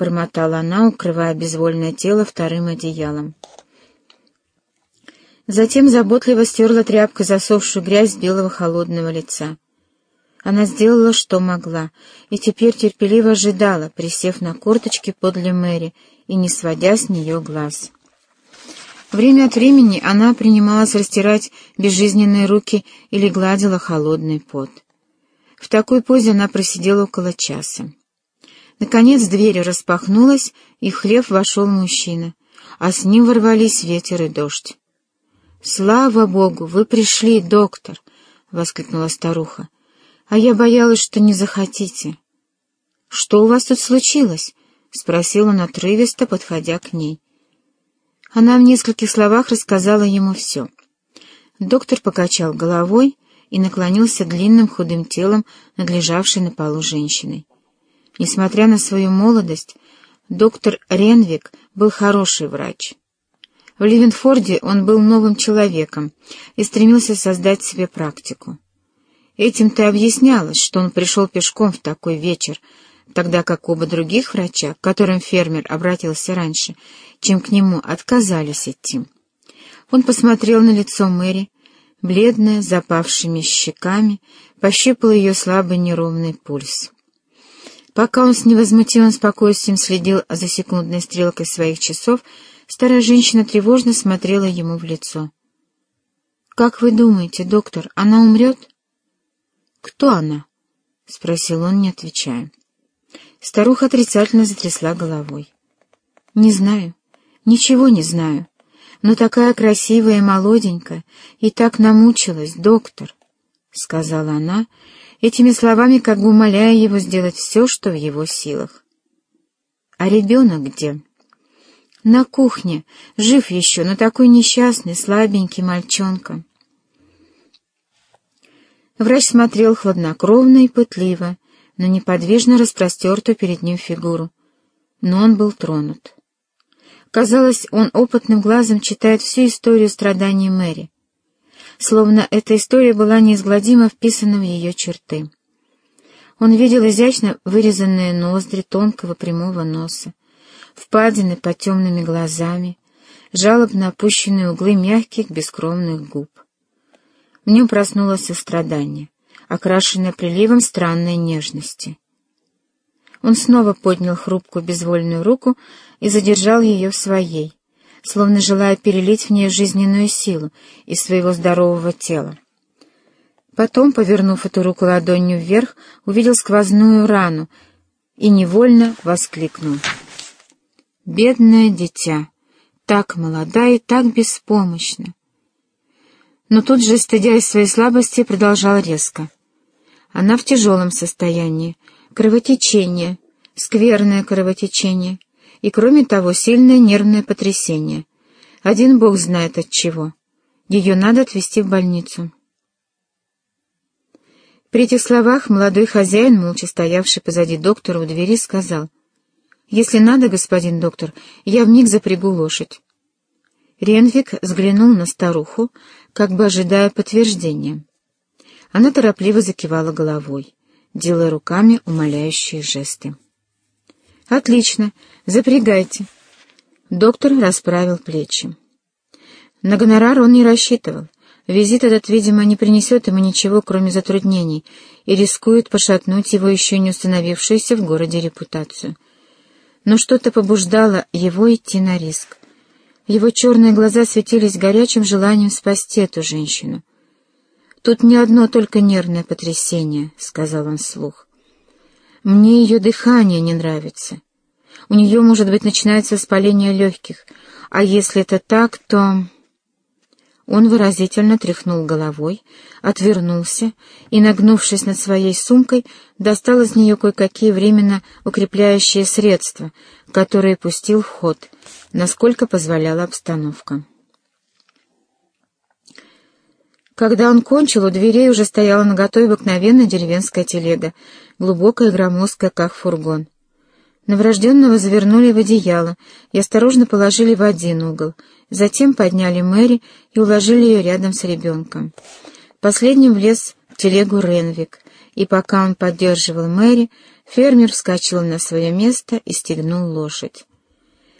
бормотала она, укрывая безвольное тело вторым одеялом. Затем заботливо стерла тряпкой засохшую грязь с белого холодного лица. Она сделала, что могла, и теперь терпеливо ожидала, присев на корточки подле Мэри и не сводя с нее глаз. Время от времени она принималась растирать безжизненные руки или гладила холодный пот. В такой позе она просидела около часа. Наконец дверь распахнулась, и в хлев вошел мужчина, а с ним ворвались ветер и дождь. «Слава Богу, вы пришли, доктор!» — воскликнула старуха. «А я боялась, что не захотите». «Что у вас тут случилось?» — спросил он отрывисто, подходя к ней. Она в нескольких словах рассказала ему все. Доктор покачал головой и наклонился длинным худым телом над лежавшей на полу женщиной. Несмотря на свою молодость, доктор Ренвик был хороший врач. В Ливенфорде он был новым человеком и стремился создать себе практику. Этим-то объяснялось, что он пришел пешком в такой вечер, тогда как оба других врача, к которым фермер обратился раньше, чем к нему отказались идти. Он посмотрел на лицо Мэри, бледное, запавшими щеками, пощупал ее слабый неровный пульс. Пока он с невозмутимым спокойствием следил за секундной стрелкой своих часов, старая женщина тревожно смотрела ему в лицо. «Как вы думаете, доктор, она умрет?» «Кто она?» — спросил он, не отвечая. Старуха отрицательно затрясла головой. «Не знаю, ничего не знаю, но такая красивая и молоденькая, и так намучилась, доктор», — сказала она, этими словами как бы умоляя его сделать все, что в его силах. «А ребенок где?» «На кухне, жив еще, но такой несчастный, слабенький мальчонка». Врач смотрел хладнокровно и пытливо на неподвижно распростертую перед ним фигуру, но он был тронут. Казалось, он опытным глазом читает всю историю страданий Мэри, словно эта история была неизгладимо вписана в ее черты. Он видел изящно вырезанные ноздри тонкого прямого носа, впадины под темными глазами, жалобно опущенные углы мягких бескровных губ. В нем проснулось сострадание, окрашенное приливом странной нежности. Он снова поднял хрупкую безвольную руку и задержал ее в своей, словно желая перелить в нее жизненную силу из своего здорового тела. Потом, повернув эту руку ладонью вверх, увидел сквозную рану и невольно воскликнул. «Бедное дитя! Так молода и так беспомощна!» Но тут же, стыдясь своей слабости, продолжал резко. Она в тяжелом состоянии, кровотечение, скверное кровотечение — и, кроме того, сильное нервное потрясение. Один бог знает от чего. Ее надо отвезти в больницу. При этих словах молодой хозяин, молча стоявший позади доктора у двери, сказал, «Если надо, господин доктор, я вмиг запрягу лошадь». Ренвик взглянул на старуху, как бы ожидая подтверждения. Она торопливо закивала головой, делая руками умоляющие жесты. «Отлично, запрягайте». Доктор расправил плечи. На гонорар он не рассчитывал. Визит этот, видимо, не принесет ему ничего, кроме затруднений, и рискует пошатнуть его еще не установившуюся в городе репутацию. Но что-то побуждало его идти на риск. Его черные глаза светились горячим желанием спасти эту женщину. «Тут не одно только нервное потрясение», — сказал он вслух. Мне ее дыхание не нравится. У нее, может быть, начинается воспаление легких, а если это так, то...» Он выразительно тряхнул головой, отвернулся и, нагнувшись над своей сумкой, достал из нее кое-какие временно укрепляющие средства, которые пустил в ход, насколько позволяла обстановка. Когда он кончил, у дверей уже стояла наготове обыкновенная деревенская телега, глубокая и громоздкая, как фургон. Новорожденного завернули в одеяло и осторожно положили в один угол, затем подняли Мэри и уложили ее рядом с ребенком. Последним влез в телегу Ренвик, и пока он поддерживал Мэри, Фермер вскочил на свое место и стегнул лошадь.